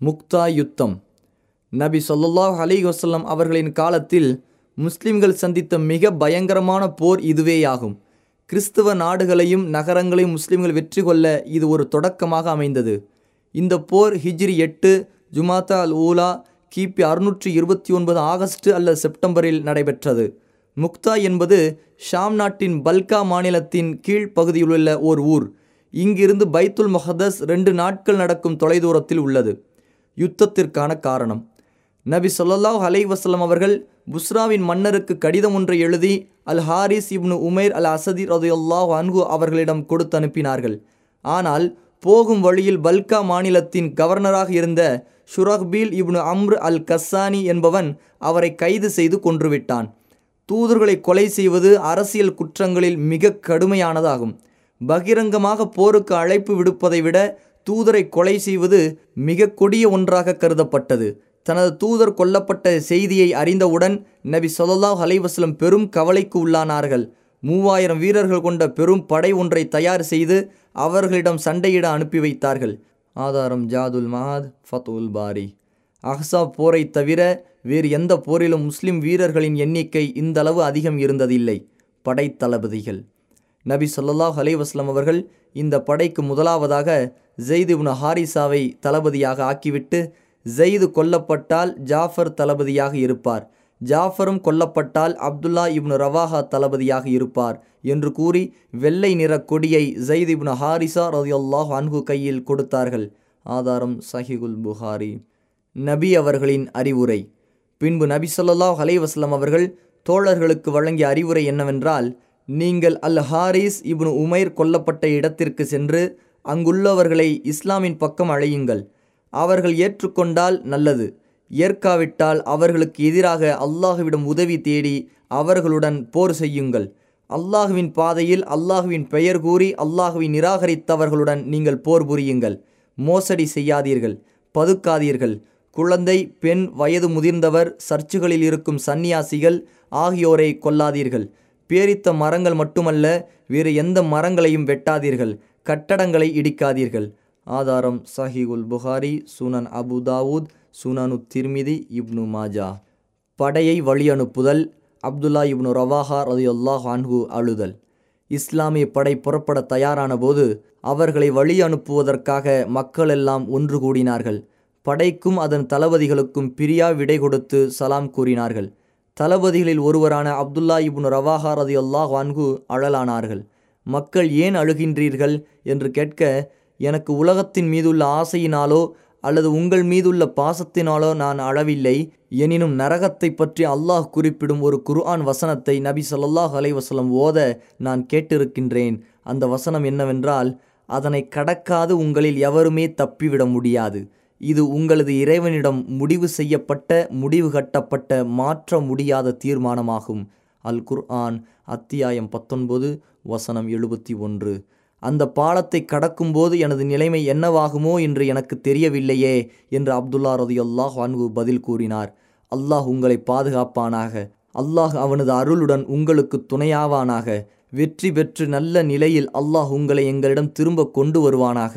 முக்தா யுத்தம் நபி சொல்லாஹ் அலி வசல்லம் அவர்களின் காலத்தில் முஸ்லிம்கள் சந்தித்த மிக பயங்கரமான போர் இதுவேயாகும். கிறிஸ்துவ நாடுகளையும் நகரங்களையும் முஸ்லிம்கள் வெற்றி கொள்ள இது ஒரு தொடக்கமாக அமைந்தது. இந்த போர் ஹிஜ்ரி எட்டு ஜுமாத்தா அல் ஊலா கிபி அறுநூற்றி இருபத்தி ஒன்பது ஆகஸ்ட் அல்லது செப்டம்பரில் நடைபெற்றது. முக்தா என்பது ஷாம் நாட்டின் பல்கா மாநிலத்தின் கீழ் பகுதியிலுள்ள ஓர் ஊர். இங்கிருந்து பைத்துல் முஹதஸ் ரெண்டு நாட்கள் நடக்கும் தொலைதூரத்தில் உள்ளது. யுத்தத்திற்கான காரணம். நபி சொல்லாஹ் அலை வசலம் அவர்கள் புஸ்ராவின் மன்னருக்கு கடிதம் ஒன்றை எழுதி அல் ஹாரிஸ் இப்னு உமேர் அல் அசதி ரதையொல்லாஹ் அன்கு அவர்களிடம் கொடுத்து அனுப்பினார்கள். ஆனால் போகும் வழியில் பல்கா மாநிலத்தின் கவர்னராக இருந்த ஷுரஹ்பீல் இப்னு அம்ர் அல் கஸ்ஸானி என்பவன் அவரை கைது செய்து கொன்றுவிட்டான். தூதர்களை கொலை செய்வது அரசியல் குற்றங்களில் மிக கடுமையானதாகும். பகிரங்கமாக போருக்கு அழைப்பு விடுப்பதை விட தூதரை கொலை செய்வது மிக கொடிய ஒன்றாக கருதப்பட்டது. தனது தூதர் கொல்லப்பட்ட செய்தியை அறிந்தவுடன் நபி சொல்லாஹ் அலைவாஸ்லம் பெரும் கவலைக்கு உள்ளானார்கள். மூவாயிரம் வீரர்கள் கொண்ட பெரும் படை ஒன்றை தயார் செய்து அவர்களிடம் சண்டையிட அனுப்பி வைத்தார்கள். ஆதாரம் ஜாதுல் மஹாத் ஃபத்துல் பாரி. அஹ்சா போரை தவிர வேறு எந்த போரிலும் முஸ்லிம் வீரர்களின் எண்ணிக்கை இந்த அளவு அதிகம் இருந்ததில்லை. படைத்தளபதிகள் நபி சொல்லாஹ் அலைவாஸ்லம் அவர்கள் இந்த படைக்கு முதலாவதாக ஜெயித் இப்னு ஹாரிசாவை தளபதியாக ஆக்கிவிட்டு ஜெயிது கொல்லப்பட்டால் ஜாஃபர் தளபதியாக இருப்பார். ஜாஃபரும் கொல்லப்பட்டால் அப்துல்லா இப்னு ரவாஹா தளபதியாக இருப்பார் என்று கூறி வெள்ளை நிற கொடியை ஜெயித் இப்னு ஹாரிசா ரதியுல்லாஹ் அன்கு கையில் கொடுத்தார்கள். ஆதாரம் சஹிகுல் புகாரி. நபி அவர்களின் அறிவுரை. பின்பு நபி சொல்லாஹ் அலைவாஸ்லம் அவர்கள் தோழர்களுக்கு வழங்கிய அறிவுரை என்னவென்றால் நீங்கள் அல் ஹாரிஸ் இப்னு உமைர் கொல்லப்பட்ட இடத்திற்கு சென்று அங்குள்ளவர்களை இஸ்லாமின் பக்கம் அழையுங்கள். அவர்கள் ஏற்றுக்கொண்டால் நல்லது. ஏற்காவிட்டால் அவர்களுக்கு எதிராக அல்லாஹுவிடம் உதவி தேடி அவர்களுடன் போர் செய்யுங்கள். அல்லாஹுவின் பாதையில் அல்லாஹுவின் பெயர் கூறி அல்லாஹுவை நிராகரித்தவர்களுடன் நீங்கள் போர் புரியுங்கள். மோசடி செய்யாதீர்கள். பதுக்காதீர்கள். குழந்தை பெண் வயது முதிர்ந்தவர் சர்ச்சுகளில் இருக்கும் சந்நியாசிகள் ஆகியோரை கொல்லாதீர்கள். பேரித்த மரங்கள் மட்டுமல்ல வேறு எந்த மரங்களையும் வெட்டாதீர்கள். கட்டடங்களை இடிக்காதீர்கள். ஆதாரம் சஹிகுல் புகாரி சுனன் அபு தாவூத் சுனனு திர்மிதி இப்னு மாஜா. படையை வழியனுப்புதல் அப்துல்லா இப்னு ரவாஹா ரதியுல்லாஹ் அன்ஹு அழுதல். இஸ்லாமிய படை புறப்பட தயாரான போது அவர்களை வழி அனுப்புவதற்காக மக்கள் எல்லாம் ஒன்று கூடினார்கள். படைக்கும் அதன் தளபதிகளுக்கும் பிரியா விடை கொடுத்து சலாம் கூறினார்கள். தளபதிகளில் ஒருவரான அப்துல்லா இப்னு ரவாஹா ரதியுல்லாஹ் அன்ஹு அழலானார்கள். மக்கள் ஏன் அழுகின்றீர்கள்? என்று கேட்க எனக்கு உலகத்தின் மீதுள்ள ஆசையினாலோ அல்லது உங்கள் மீதுள்ள பாசத்தினாலோ நான் அழவில்லை. எனினும் நரகத்தை பற்றி அல்லாஹ் குறிப்பிடும் ஒரு குர்ஆன் வசனத்தை நபி சொல்லாஹ் அலைவசலம் ஓத நான் கேட்டிருக்கின்றேன். அந்த வசனம் என்னவென்றால் அதனை கடக்காது உங்களில் எவருமே தப்பிவிட முடியாது. இது உங்களது இறைவனிடம் முடிவு செய்யப்பட்ட முடிவு கட்டப்பட்ட மாற்ற முடியாத தீர்மானமாகும். அல் குர்ஆன் அத்தியாயம் பத்தொன்பது வசனம் எழுபத்தி ஒன்று. அந்த பாலத்தை கடக்கும்போது எனது நிலைமை என்னவாகுமோ என்று எனக்கு தெரியவில்லையே என்று அப்துல்லா ரதியுல்லாஹ் அன்கு பதில் கூறினார். அல்லாஹ் உங்களை பாதுகாப்பானாக. அல்லாஹ் அவனது அருளுடன் உங்களுக்கு துணையாவானாக. வெற்றி பெற்று நல்ல நிலையில் அல்லாஹ் உங்களை எங்களிடம் திரும்ப கொண்டு வருவானாக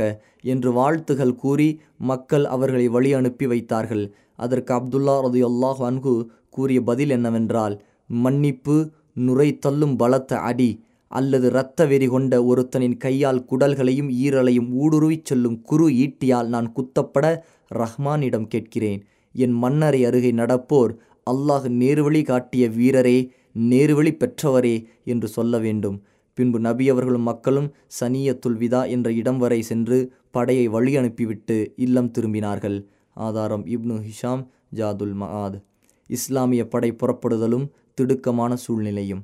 என்று வாழ்த்துகள் கூறி மக்கள் அவர்களை வழி அனுப்பி வைத்தார்கள். அதற்கு அப்துல்லா ரதியுல்லாஹ் அன்கு கூறிய பதில் என்னவென்றால் மன்னிப்பு நுரை தள்ளும் பலத்த அடி. அல்லது இரத்த வெறி கொண்ட ஒருத்தனின் கையால் குடல்களையும் ஈரலையும் ஊடுருவிச் செல்லும் குறு ஈட்டியால் நான் குத்தப்பட ரஹ்மானிடம் கேட்கிறேன். என் மன்னரை அருகே நடப்போர் அல்லாஹ் நேர்வழி காட்டிய வீரரே நேர்வழி பெற்றவரே என்று சொல்ல வேண்டும். பின்பு நபி அவர்களும் மக்களும் சனியத்துல் விதா என்ற இடம் வரை சென்று படையை வழி அனுப்பிவிட்டு இல்லம் திரும்பினார்கள். ஆதாரம் இப்னு ஹிஷாம் ஜாதுல் மஆத் இஸ்லாமிய படை புறப்படுதலும் திடுக்கமான சூழ்நிலையும்.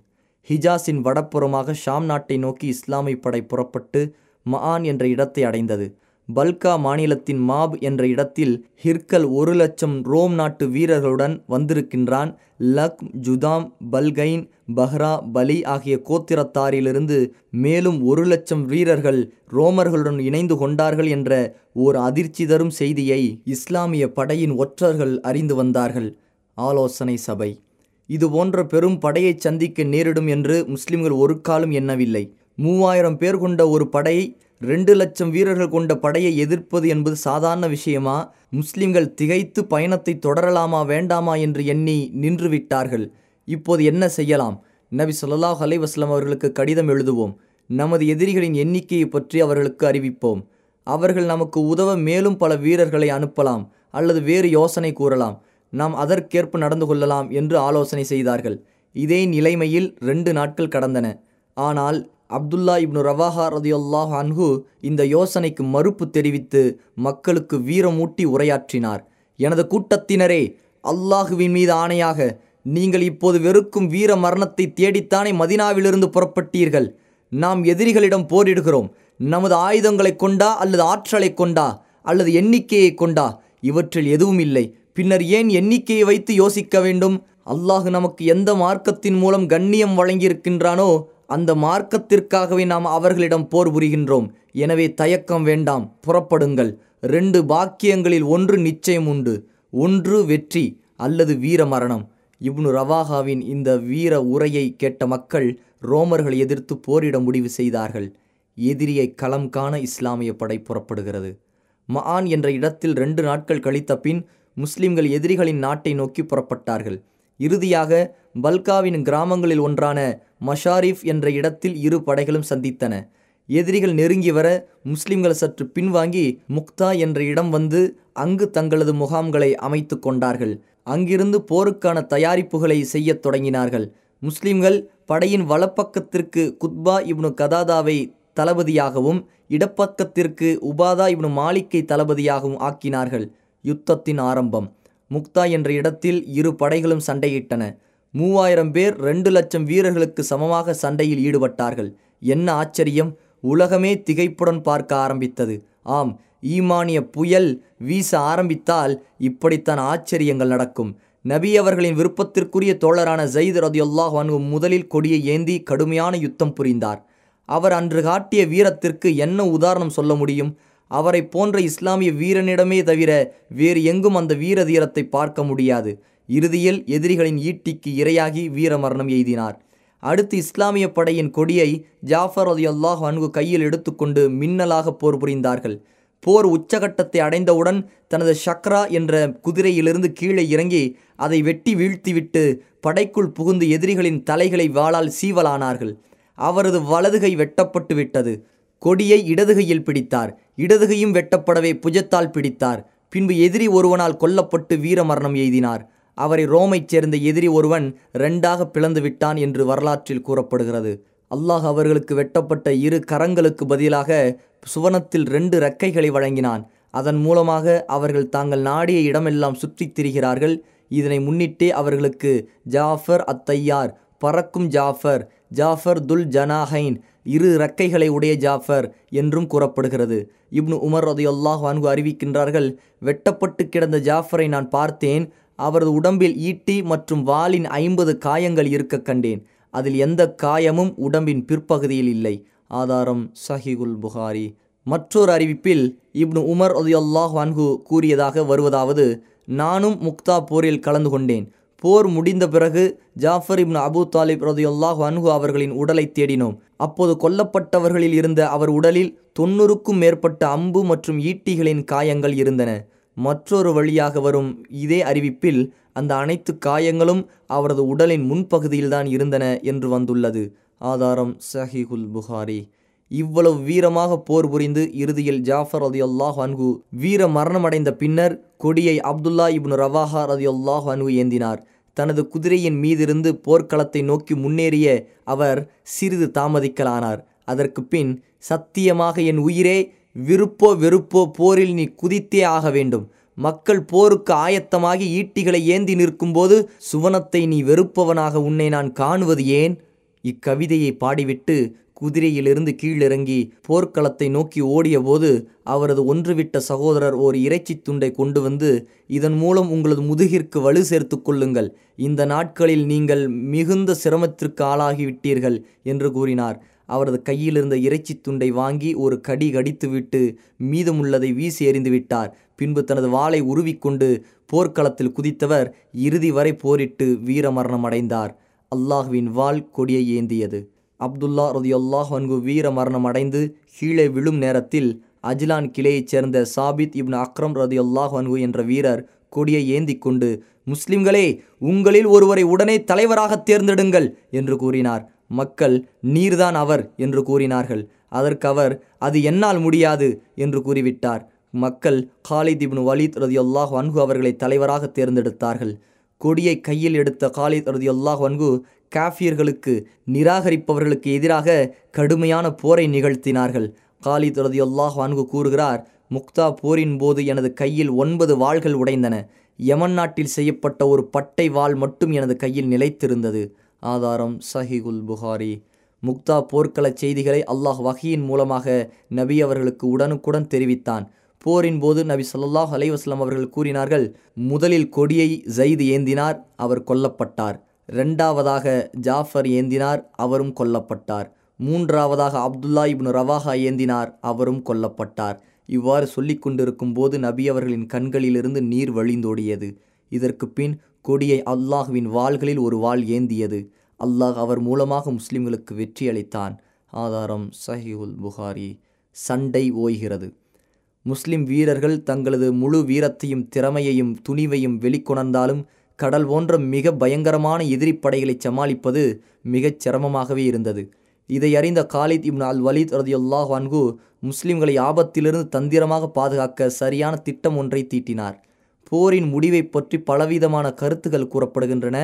ஹிஜாஸின் வடப்புறமாக ஷாம் நாட்டை நோக்கி இஸ்லாமிய படை புறப்பட்டு மஆன் என்ற இடத்தை அடைந்தது. பல்கா மாநிலத்தின் மாப் என்ற இடத்தில் ஹிர்கல் ஒரு லட்சம் ரோம் நாட்டு வீரர்களுடன் வந்திருக்கின்றான். லக் ஜுதாம் பல்கைன் பஹ்ரா பலி ஆகிய கோத்திரத்தாரிலிருந்து மேலும் ஒரு லட்சம் வீரர்கள் ரோமர்களுடன் இணைந்து கொண்டார்கள் என்ற ஓர் அதிர்ச்சி தரும் செய்தியை இஸ்லாமிய படையின் ஒற்றர்கள் அறிந்து வந்தார்கள். ஆலோசனை சபை. இது போன்ற பெரும் படையை சந்திக்க நேரிடும் என்று முஸ்லிம்கள் ஒரு காலம் எண்ணவில்லை. மூவாயிரம் பேர் கொண்ட ஒரு படையை ரெண்டு லட்சம் வீரர்கள் கொண்ட படையை எதிர்ப்பது என்பது சாதாரண விஷயமா? முஸ்லிம்கள் திகைத்து பயணத்தை தொடரலாமா வேண்டாமா என்று எண்ணி நின்றுவிட்டார்கள். இப்போது என்ன செய்யலாம்? நபி சொல்லாஹ் அலைஹி அவர்களுக்கு கடிதம் எழுதுவோம். நமது எதிரிகளின் எண்ணிக்கையை பற்றி அவர்களுக்கு அறிவிப்போம். அவர்கள் நமக்கு உதவ மேலும் பல வீரர்களை அனுப்பலாம் அல்லது வேறு யோசனை கூறலாம். நாம் அதற்கேற்ப நடந்து கொள்ளலாம் என்று ஆலோசனை செய்தார்கள். இதே நிலைமையில் ரெண்டு நாட்கள் கடந்தன. ஆனால் அப்துல்லா இப்னு ரவாஹா ரதியுல்லாஹ் அன்ஹு இந்த யோசனைக்கு மறுப்பு தெரிவித்து மக்களுக்கு வீரமூட்டி உரையாற்றினார். எனது கூட்டத்தினரே அல்லாஹுவின் மீது ஆணையாக நீங்கள் இப்போது வெறுக்கும் வீர மரணத்தை தேடித்தானே மதினாவிலிருந்து புறப்பட்டீர்கள். நாம் எதிரிகளிடம் போரிடுகிறோம். நமது ஆயுதங்களை கொண்டா அல்லது ஆற்றலை கொண்டா அல்லது எண்ணிக்கையை கொண்டா இவற்றில் எதுவும் இல்லை. பின்னர் ஏன் எண்ணிக்கையை வைத்து யோசிக்க வேண்டும்? அல்லாஹ் நமக்கு எந்த மார்க்கத்தின் மூலம் கண்ணியம் வழங்கியிருக்கின்றானோ அந்த மார்க்கத்திற்காகவே நாம் அவர்களிடம் போர் புரிகின்றோம். எனவே தயக்கம் வேண்டாம் புறப்படுங்கள். ரெண்டு பாக்கியங்களில் ஒன்று நிச்சயம் உண்டு ஒன்று வெற்றி அல்லது வீர மரணம். இப்னு ரவாகாவின் இந்த வீர உரையை கேட்ட மக்கள் ரோமர்களை எதிர்த்து போரிட முடிவு செய்தார்கள். எதிரியை களம் காண இஸ்லாமிய படை புறப்படுகிறது. மஆன் என்ற இடத்தில் ரெண்டு நாட்கள் கழித்த பின் முஸ்லிம்கள் எதிரிகளின் நாட்டை நோக்கி புறப்பட்டார்கள். இறுதியாக பல்காவின் கிராமங்களில் ஒன்றான மஷாரிஃப் என்ற இடத்தில் இரு படைகளும் சந்தித்தன. எதிரிகள் நெருங்கி வர முஸ்லிம்கள் சற்று பின்வாங்கி முக்தா என்ற இடம் வந்து அங்கு தங்களது முகாம்களை அமைத்து கொண்டார்கள். அங்கிருந்து போருக்கான தயாரிப்புகளை செய்யத் தொடங்கினார்கள். முஸ்லிம்கள் படையின் வலப்பக்கத்திற்கு குத்பா இப்னு கதாதாவை தளபதியாகவும் இடப்பக்கத்திற்கு உபாதா இப்னு மாலிக்கை தளபதியாகவும் ஆக்கினார்கள். யுத்தத்தின் ஆரம்பம். முக்தா என்ற இடத்தில் இரு படைகளும் சண்டையிட்டன. மூவாயிரம் பேர் ரெண்டு லட்சம் வீரர்களுக்கு சமமாக சண்டையில் ஈடுபட்டார்கள். என்ன ஆச்சரியம்! உலகமே திகைப்புடன் பார்க்க ஆரம்பித்தது. ஆம் ஈமானிய புயல் வீச ஆரம்பித்தால் இப்படித்தான் ஆச்சரியங்கள் நடக்கும். நபி அவர்களின் விருப்பத்திற்குரிய தோழரான ஜெயித் ரதியுல்லாஹ் அன்ஹு முதலில் கொடியை ஏந்தி கடுமையான யுத்தம் புரிந்தார். அவர் அன்று காட்டிய வீரத்திற்கு என்ன உதாரணம் சொல்ல முடியும்? அவரை போன்ற இஸ்லாமிய வீரனிடமே தவிர வேறு எங்கும் அந்த வீர தீரத்தை பார்க்க முடியாது. இறுதியில் எதிரிகளின் ஈட்டிக்கு இரையாகி வீரமரணம் எய்தினார். அடுத்து இஸ்லாமிய படையின் கொடியை ஜாஃபர் ரதியுல்லாஹ் அன்கு கையில் எடுத்துக்கொண்டு மின்னலாக போர் புரிந்தார்கள். போர் உச்சகட்டத்தை அடைந்தவுடன் தனது ஷக்ரா என்ற குதிரையிலிருந்து கீழே இறங்கி அதை வெட்டி வீழ்த்திவிட்டு படைக்குள் புகுந்து எதிரிகளின் தலைகளை வாளால் சீவலானார்கள். அவரது வலதுகை வெட்டப்பட்டு விட்டது கொடியை இடதுகையில் பிடித்தார். இடதுகையும் வெட்டப்படவே புஜத்தால் பிடித்தார். பின்பு எதிரி ஒருவனால் கொல்லப்பட்டு வீரமரணம் எய்தினார். அவரை ரோமைச் சேர்ந்த எதிரி ஒருவன் ரெண்டாக பிளந்து விட்டான் என்று வரலாற்றில் கூறப்படுகிறது. அல்லாஹ் அவர்களுக்கு வெட்டப்பட்ட இரு கரங்களுக்கு பதிலாக சுவனத்தில் ரெண்டு ரெக்கைகளை வழங்கினான். அதன் மூலமாக அவர்கள் தாங்கள் நாடிய இடமெல்லாம் சுற்றித் திரிகிறார்கள். இதனை முன்னிட்டே அவர்களுக்கு ஜாஃபர் அத்தையார் பறக்கும் ஜாஃபர் ஜாஃபர் துல் ஜனாஹைன் இரு இறக்கைகளை உடைய ஜாஃபர் என்றும் கூறப்படுகிறது. இப்னு உமர் ரதியுல்லாஹ் வான்கு அறிவிக்கின்றார்கள் வெட்டப்பட்டு கிடந்த ஜாஃபரை நான் பார்த்தேன். அவரது உடம்பில் ஈட்டி மற்றும் வாலின் ஐம்பது காயங்கள் இருக்க கண்டேன். அதில் எந்த காயமும் உடம்பின் பிற்பகுதியில் இல்லை. ஆதாரம் சஹிகுல் புகாரி. மற்றொரு அறிவிப்பில் இப்னு உமர் ரதியுல்லாஹ் வான்கு கூறியதாக வருவதாவது நானும் முக்தா போரில் கலந்து கொண்டேன். போர் முடிந்த பிறகு ஜாஃபர் இப்னு அபு தாலிப் ரதியுல்லாஹ் அன்ஹு அவர்களின் உடலை தேடினோம். அப்போது கொல்லப்பட்டவர்களில் இருந்த அவர் உடலில் தொண்ணூறுக்கும் மேற்பட்ட அம்பு மற்றும் ஈட்டிகளின் காயங்கள் இருந்தன. மற்றொரு வழியாக வரும் இதே அறிவிப்பில் அந்த அனைத்து காயங்களும் அவரது உடலின் முன்பகுதியில்தான் இருந்தன என்று வந்துள்ளது. ஆதாரம் சஹிகுல் புகாரி. இவ்வளவு வீரமாக போர் புரிந்து இறுதியில் ஜாஃபர் ரதி அல்லாஹ் அன்ஹு வீர மரணமடைந்த பின்னர் கொடியை அப்துல்லா இப்னு ரவாஹா ரதி அல்லாஹ் அன்ஹு ஏந்தினார். தனது குதிரையின் மீதிருந்து போர்க்களத்தை நோக்கி முன்னேறிய அவர் சிறிது தாமதிக்கலானார். அதற்கு பின் சத்தியமாக என் உயிரே விருப்போ வெறுப்போ போரில் நீ குதித்தே ஆக வேண்டும். மக்கள் போருக்கு ஆயத்தமாகி ஈட்டிகளை ஏந்தி நிற்கும்போது சுவனத்தை நீ வெறுப்பவனாக உன்னை நான் காணுவது ஏன்? இக்கவிதையை பாடிவிட்டு குதிரையிலிருந்து கீழிறங்கி போர்க்களத்தை நோக்கி ஓடியபோது அவரது ஒன்றுவிட்ட சகோதரர் ஓர் இறைச்சி துண்டை கொண்டு வந்து இதன் மூலம் உங்களது முதுகிற்கு வலு சேர்த்து கொள்ளுங்கள். இந்த நாட்களில் நீங்கள் மிகுந்த சிரமத்திற்கு ஆளாகிவிட்டீர்கள் என்று கூறினார். அவரது கையிலிருந்த இறைச்சி துண்டை வாங்கி ஒரு கடி கடித்துவிட்டு மீதமுள்ளதை வீசி எறிந்துவிட்டார். பின்பு தனது வாளை உருவிக்கொண்டு போர்க்களத்தில் குதித்தவர் இறுதி வரை போரிட்டு வீரமரணமடைந்தார். அடைந்தார் அல்லாஹ்வின் வாள் கொடியை ஏந்தியது. அப்துல்லா ரதியுல்லாஹ் வன்கு வீர மரணம் அடைந்து கீழே விழும் நேரத்தில் அஜ்லான் கிளையைச் சேர்ந்த சாபித் இப்னு அக்ரம் ரதியுல்லாஹ் வன்கு என்ற வீரர் கொடியை ஏந்தி கொண்டு முஸ்லிம்களே உங்களில் ஒருவரை உடனே தலைவராக தேர்ந்தெடுங்கள் என்று கூறினார். மக்கள் நீர்தான் அவர் என்று கூறினார்கள். அதற்கு அவர் அது என்னால் முடியாது என்று கூறிவிட்டார். மக்கள் காலித் இப்னு வலித் ரதியுல்லாஹ் வன்கு அவர்களை தலைவராக தேர்ந்தெடுத்தார்கள். கொடியை கையில் எடுத்த காலித் ரதியுல்லாஹ் வன்கு காஃபியர்களுக்கு நிராகரிப்பவர்களுக்கு எதிராக கடுமையான போரை நிகழ்த்தினார்கள். காலித் ரதியுல்லாஹ் வான்கு கூறுகிறார் முக்தா போரின் போது எனது கையில் ஒன்பது வாள்கள் உடைந்தன. யமன் நாட்டில் செய்யப்பட்ட ஒரு பட்டை வாள் மட்டும் எனது கையில் நிலைத்திருந்தது. ஆதாரம் சஹிகுல் புகாரி. முக்தா போர்க்கள செய்திகளை அல்லாஹ் வகையின் மூலமாக நபி அவர்களுக்கு உடனுக்குடன் தெரிவித்தான். போரின் போது நபி சொல்லாஹ் அலைவாஸ்லாம் அவர்கள் கூறினார்கள் முதலில் கொடியை ஜெய்து ஏந்தினார் அவர் கொல்லப்பட்டார். இரண்டாவதாக ஜாஃபர் ஏந்தினார் அவரும் கொல்லப்பட்டார். மூன்றாவதாக அப்துல்லா இப்னு ரவாஹா ஏந்தினார் அவரும் கொல்லப்பட்டார். இவ்வாறு சொல்லி கொண்டிருக்கும் போது நபி அவர்களின் கண்களிலிருந்து நீர் வழிந்தோடியது. இதற்கு பின் கொடியை அல்லாஹுவின் வாள்களில் ஒரு வாள் ஏந்தியது. அல்லாஹ் அவர் மூலமாக முஸ்லிம்களுக்கு வெற்றி அளித்தான். ஆதாரம் சஹிகுல் புகாரி. சண்டை ஓய்கிறது. முஸ்லிம் வீரர்கள் தங்களது முழு வீரத்தையும் திறமையையும் துணிவையும் வெளிக்கொணர்ந்தாலும் கடல் போன்ற மிக பயங்கரமான எதிரி படைகளை சமாளிப்பது மிகச் சிரமமாகவே இருந்தது. இதை அறிந்த காலித் இப்னு அல் வலீத் ரதியுல்லாஹ் வான்கு முஸ்லிம்களை ஆபத்திலிருந்து தந்திரமாக பாதுகாக்க சரியான திட்டம் ஒன்றை தீட்டினார். போரின் முடிவை பற்றி பலவிதமான கருத்துக்கள் கூறப்படுகின்றன.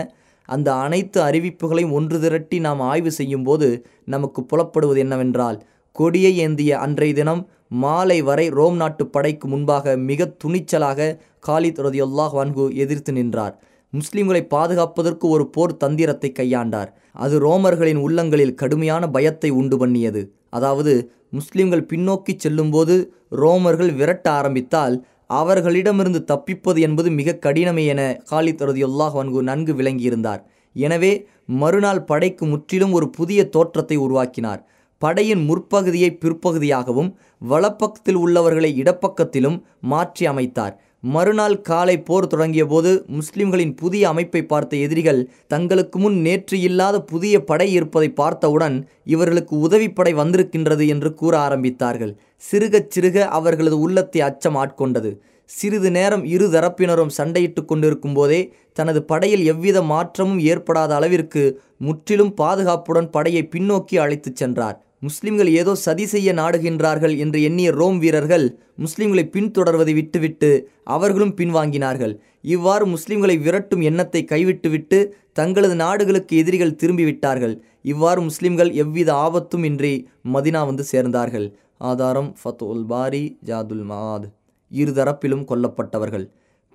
அந்த அனைத்து அறிவிப்புகளையும் ஒன்று திரட்டி நாம் ஆய்வு செய்யும்போது நமக்கு புலப்படுவது என்னவென்றால் கொடியை ஏந்திய அன்றைய தினம் மாலை வரை ரோம் நாட்டு படைக்கு முன்பாக மிக துணிச்சலாக காலித் ரதியுல்லாஹ் வான்கு எதிர்த்து நின்றார். முஸ்லிம்களை பாதுகாப்பதற்கு ஒரு போர் தந்திரத்தை கையாண்டார். அது ரோமர்களின் உள்ளங்களில் கடுமையான பயத்தை உண்டு பண்ணியது. அதாவது முஸ்லிம்கள் பின்னோக்கி செல்லும்போது ரோமர்கள் விரட்ட ஆரம்பித்தால் அவர்களிடமிருந்து தப்பிப்பது என்பது மிக கடினமே என காலித் ரதியுல்லாஹ் வன்கு நன்கு விளங்கியிருந்தார். எனவே மறுநாள் படைக்கு முற்றிலும் ஒரு புதிய தோற்றத்தை உருவாக்கினார். படையின் முற்பகுதியை பிற்பகுதியாகவும் வலப்பக்கத்தில் உள்ளவர்களை இடப்பக்கத்திலும் மாற்றி அமைத்தார். மறுநாள் காலை போர் தொடங்கிய போது முஸ்லிம்களின் புதிய அமைப்பை பார்த்த எதிரிகள் தங்களுக்கு முன் நேற்று இல்லாத புதிய படை இருப்பதை பார்த்தவுடன் இவர்களுக்கு உதவிப்படை வந்திருக்கின்றது என்று கூற ஆரம்பித்தார்கள். சிறுகச் சிறுக அவர்களது உள்ளத்தை அச்சம் ஆட்கொண்டது. சிறிது நேரம் இரு தரப்பினரும் சண்டையிட்டு கொண்டிருக்கும் போதே தனது படையில் எவ்வித மாற்றமும் ஏற்படாத அளவிற்கு முற்றிலும் பாதுகாப்புடன் படையை பின்னோக்கி அழைத்துச் சென்றார். முஸ்லிம்கள் ஏதோ சதி செய்ய நாடுகின்றார்கள் என்று எண்ணிய ரோம் வீரர்கள் முஸ்லிம்களை பின்தொடர்வதை விட்டுவிட்டு அவர்களும் பின்வாங்கினார்கள். இவ்வாறு முஸ்லிம்களை விரட்டும் எண்ணத்தை கைவிட்டுவிட்டு தங்களது நாடுகளுக்கு எதிரிகள் திரும்பிவிட்டார்கள். இவ்வாறு முஸ்லிம்கள் எவ்வித ஆபத்தும் இன்றி மதினா வந்து சேர்ந்தார்கள். ஆதாரம் ஃபத்துல் பாரி ஜாதுல் மாத் இருதரப்பிலும் கொல்லப்பட்டவர்கள்.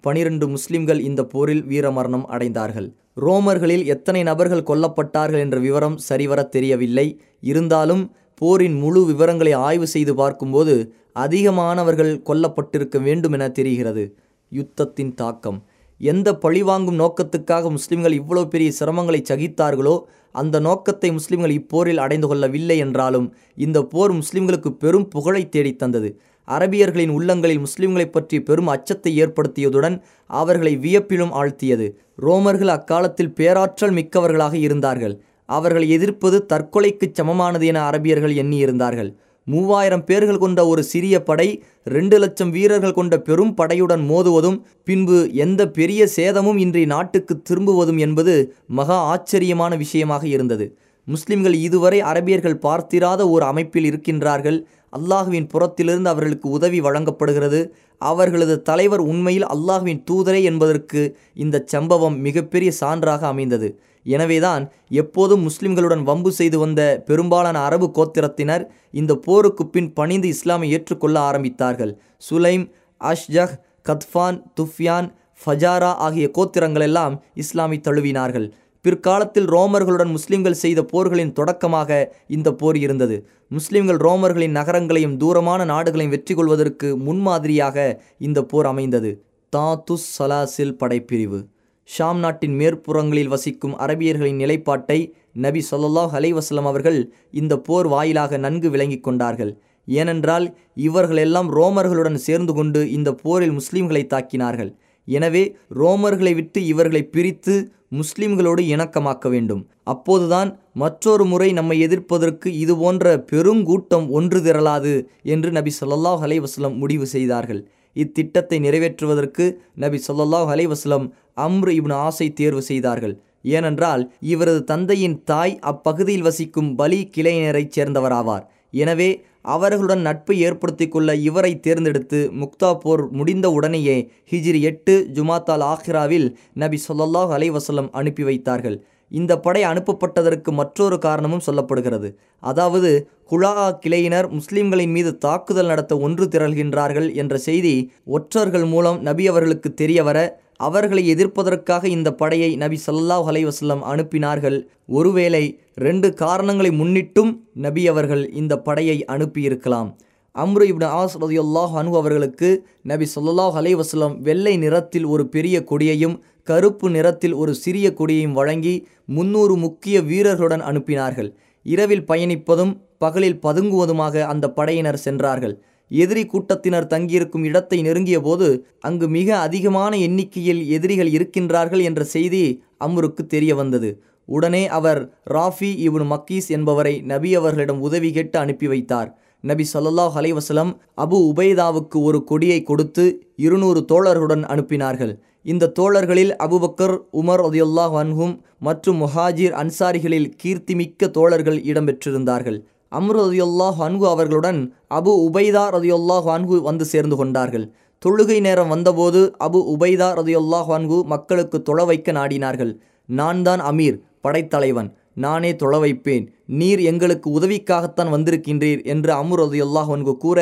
பனிரெண்டு முஸ்லிம்கள் இந்த போரில் வீரமரணம் அடைந்தார்கள். ரோமர்களில் எத்தனை நபர்கள் கொல்லப்பட்டார்கள் என்ற விவரம் சரிவர தெரியவில்லை. இருந்தாலும் போரின் முழு விவரங்களை ஆய்வு செய்து பார்க்கும்போது அதிகமானவர்கள் கொல்லப்பட்டிருக்க வேண்டும் என தெரிகிறது. யுத்தத்தின் தாக்கம். எந்த பழிவாங்கும் நோக்கத்துக்காக முஸ்லிம்கள் இவ்வளோ பெரிய சிரமங்களை சகித்தார்களோ அந்த நோக்கத்தை முஸ்லிம்கள் இப்போரில் அடைந்து கொள்ளவில்லை என்றாலும் இந்த போர் முஸ்லிம்களுக்கு பெரும் புகழை தேடித் தந்தது. அரபியர்களின் உள்ளங்களில் முஸ்லிம்களை பற்றி பெரும் அச்சத்தை ஏற்படுத்தியதுடன் அவர்களை வியப்பிலும் ஆழ்த்தியது. ரோமர்கள் அக்காலத்தில் பேராற்றல் மிக்கவர்களாக இருந்தார்கள். அவர்கள் எதிர்ப்பது தற்கொலைக்கு சமமானது என அரபியர்கள் எண்ணியிருந்தார்கள். மூவாயிரம் பேர்கள் கொண்ட ஒரு சிறிய படை ரெண்டு லட்சம் வீரர்கள் கொண்ட பெரும் படையுடன் மோதுவதும் பின்பு எந்த பெரிய சேதமும் இன்றி நாட்டுக்கு திரும்புவதும் என்பது மகா ஆச்சரியமான விஷயமாக இருந்தது. முஸ்லிம்கள் இதுவரை அரபியர்கள் பார்த்திராத ஒரு அமைப்பில் இருக்கின்றார்கள். அல்லாஹுவின் புறத்திலிருந்து அவர்களுக்கு உதவி வழங்கப்படுகிறது. அவர்களது தலைவர் உண்மையில் அல்லாஹுவின் தூதரே என்பதற்கு இந்த சம்பவம் மிகப்பெரிய சான்றாக அமைந்தது. எனவேதான் எப்போதும் முஸ்லிம்களுடன் வம்பு செய்து வந்த பெரும்பாலான அரபு கோத்திரத்தினர் இந்த போருக்கு பின் பணிந்து இஸ்லாமை ஏற்றுக்கொள்ள ஆரம்பித்தார்கள். சுலைம் அஷ்ஜஹ் கத்ஃபான் துஃப்யான் ஃபஜாரா ஆகிய கோத்திரங்களெல்லாம் இஸ்லாமை தழுவினார்கள். பிற்காலத்தில் ரோமர்களுடன் முஸ்லிம்கள் செய்த போர்களின் தொடக்கமாக இந்த போர் இருந்தது. முஸ்லிம்கள் ரோமர்களின் நகரங்களையும் தூரமான நாடுகளையும் வெற்றி கொள்வதற்கு முன்மாதிரியாக இந்த போர் அமைந்தது. தாத்துஸ் சலாசில் படைப்பிரிவு. ஷாம் நாட்டின் மேற்புறங்களில் வசிக்கும் அரபியர்களின் நிலைப்பாட்டை நபி சொல்லாஹ் அலைவசலம் அவர்கள் இந்த போர் வாயிலாக நன்கு விளங்கி கொண்டார்கள். ஏனென்றால் இவர்களெல்லாம் ரோமர்களுடன் சேர்ந்து கொண்டு இந்த போரில் முஸ்லிம்களை தாக்கினார்கள். எனவே ரோமர்களை விட்டு இவர்களை பிரித்து முஸ்லிம்களோடு இணக்கமாக்க வேண்டும். அப்போதுதான் மற்றொரு முறை நம்மை எதிர்ப்பதற்கு இது போன்ற பெருங்கூட்டம் ஒன்று திரளாது என்று நபி சொல்லாஹ் அலைவாஸ்லம் முடிவு செய்தார்கள். இத்திட்டத்தை நிறைவேற்றுவதற்கு நபி சொல்லாஹ் அலைவாஸ்லம் அம்ரு இப்னு ஆசை தேர்வு செய்தார்கள். ஏனென்றால் இவரது தந்தையின் தாய் அப்பகுதியில் வசிக்கும் பலி கிளையினரைச் சேர்ந்தவராவார். எனவே அவர்களுடன் நட்பை ஏற்படுத்தி கொள்ள இவரை தேர்ந்தெடுத்து முக்தா போர் முடிந்த உடனேயே ஹிஜ்ரி எட்டு ஜுமாத்தால் ஆஹிராவில் நபி சொல்லாஹ் அலைஹி அனுப்பி வைத்தார்கள். இந்த படை அனுப்பப்பட்டதற்கு மற்றொரு காரணமும் சொல்லப்படுகிறது. அதாவது குழா கிளையினர் முஸ்லிம்களின் மீது தாக்குதல் நடத்த ஒன்று திரள்கின்றார்கள் என்ற செய்தி ஒற்றர்கள் மூலம் நபி அவர்களுக்கு தெரியவர அவர்களை எதிர்ப்பதற்காக இந்த படையை நபி சல்லாஹ் அலைவசல்லம் அனுப்பினார்கள். ஒருவேளை ரெண்டு காரணங்களை முன்னிட்டும் நபி அவர்கள் இந்த படையை அனுப்பியிருக்கலாம். அம்ரு இப்னு ஆஸ் ரதியுல்லாஹ் அனு அவர்களுக்கு நபி சொல்லாஹ் அலைஹி வெள்ளை நிறத்தில் ஒரு பெரிய கொடியையும் கருப்பு நிறத்தில் ஒரு சிறிய கொடியையும் வழங்கி முன்னூறு முக்கிய வீரர்களுடன் அனுப்பினார்கள். இரவில் பயணிப்பதும் பகலில் பதுங்குவதுமாக அந்த படையினர் சென்றார்கள். எதிரி கூட்டத்தினர் தங்கியிருக்கும் இடத்தை நெருங்கிய போது அங்கு மிக அதிகமான எண்ணிக்கையில் எதிரிகள் இருக்கின்றார்கள் என்ற செய்தி அம்ருக்கு தெரிய வந்தது. உடனே அவர் ராஃபி இவன் மக்கீஸ் என்பவரை நபி அவர்களிடம் உதவி கேட்டு அனுப்பி வைத்தார். நபி ஸல்லல்லாஹு அலைவசலம் அபு உபைதாவுக்கு ஒரு கொடியை கொடுத்து இருநூறு தோழர்களுடன் அனுப்பினார்கள். இந்த தோழர்களில் அபுபக்கர் உமர் உதயுல்லாஹ் அன்ஹும் மற்றும் முஹாஜிர் அன்சாரிகளில் கீர்த்திமிக்க தோழர்கள் இடம்பெற்றிருந்தார்கள். அம்ரு ரதியுல்லாஹ் அன்கு அவர்களுடன் அபு உபைதா ரதியுல்லாஹ் அன்ஹு வந்து சேர்ந்து கொண்டார்கள். தொழுகை நேரம் வந்தபோது அபு உபைதா ரதியுல்லாஹ் அன்ஹு மக்களுக்கு தொழ வைக்க நாடினார்கள். நான் தான் அமீர் படைத்தலைவன். நானே தொழ வைப்பேன். நீர் எங்களுக்கு உதவிக்காகத்தான் வந்திருக்கின்றீர் என்று அமு ரதியுல்லாஹ் ஒன்கு கூற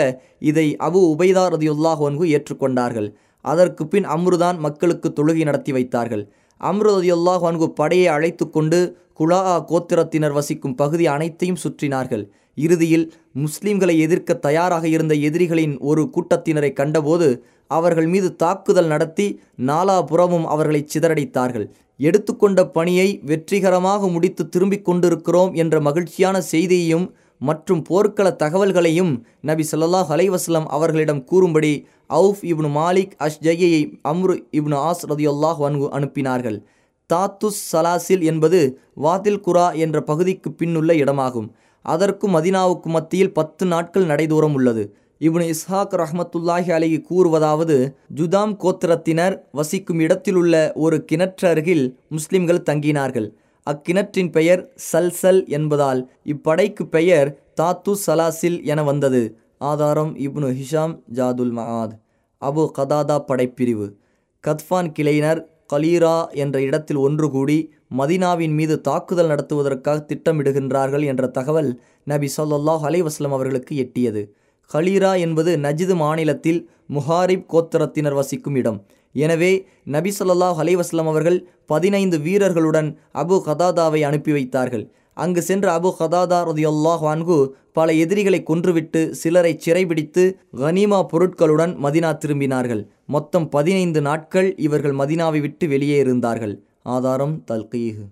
இதை அபு உபைதா ரதியுல்லாஹ் ஒன்கு ஏற்றுக்கொண்டார்கள். அதற்கு பின் அம்ருதான் மக்களுக்கு தொழுகை நடத்தி வைத்தார்கள். அம்ருதி அல்லாஹ் ஒன்கு படையை அழைத்து கொண்டு குலா கோத்திரத்தினர் வசிக்கும் பகுதி அனைத்தையும் சுற்றினார்கள். இறுதியில் முஸ்லிம்களை எதிர்க்க தயாராக இருந்த எதிரிகளின் ஒரு கூட்டத்தினரை கண்டபோது அவர்கள் மீது தாக்குதல் நடத்தி நாலாபுறமும் அவர்களை சிதறடித்தார்கள். எடுத்துக்கொண்ட பணியை வெற்றிகரமாக முடித்து திரும்பிக் கொண்டிருக்கிறோம் என்ற மகிழ்ச்சியான செய்தியையும் மற்றும் போர்க்கள தகவல்களையும் நபி சொல்லாஹ் அலைஹி அவர்களிடம் கூறும்படி அவுஃப் இப்னு மாலிக் அஷ்ஜையை அம்ரு இப்னு ஆஸ் ரதியுல்லாஹ் வன்கு அனுப்பினார்கள். தாத்துஸ் சலாசில் என்பது வாதில் குரா என்ற பகுதிக்கு பின்னுள்ள இடமாகும். அதற்கும் மதினாவுக்கு மத்தியில் பத்து நாட்கள் நடைதூரம் உள்ளது. இப்னு இஸ்ஹாக் ரஹமத்துல்லாஹி அலிகி கூறுவதாவது ஜுதாம் கோத்திரத்தினர் வசிக்கும் இடத்திலுள்ள ஒரு கிணற்று அருகில் முஸ்லிம்கள் தங்கினார்கள். அக்கிணற்றின் பெயர் சல்சல் என்பதால் இப்படைக்கு பெயர் தாத்து சலாசில் என வந்தது. ஆதாரம் இப்னு ஹிஷாம் ஜாதுல் மஹாத். அபு கதாதா படைப்பிரிவு. கத்ஃபான் கிளையினர் கலீரா என்ற இடத்தில் ஒன்று கூடி மதினாவின் மீது தாக்குதல் நடத்துவதற்காக திட்டமிடுகின்றார்கள் என்ற தகவல் நபி சொல்லாஹ் அலைவாஸ்லம் அவர்களுக்கு எட்டியது. கலீரா என்பது நஜிது மாநிலத்தில் முஹாரிப் கோத்திரத்தினர் வசிக்கும் இடம். எனவே நபி சொல்லாஹ் அலைவாஸ்லம் அவர்கள் பதினைந்து வீரர்களுடன் அபு கதாதாவை அனுப்பி வைத்தார்கள். அங்கு சென்ற அபு கதாதா ரதியுல்லாஹ் வான்கு பல எதிரிகளை கொன்றுவிட்டு சிலரை சிறைபிடித்து கனிமா பொருட்களுடன் மதினா திரும்பினார்கள். மொத்தம் பதினைந்து நாட்கள் இவர்கள் மதினாவை விட்டு வெளியே இருந்தார்கள். ஆதாரம் தல்கீஹு.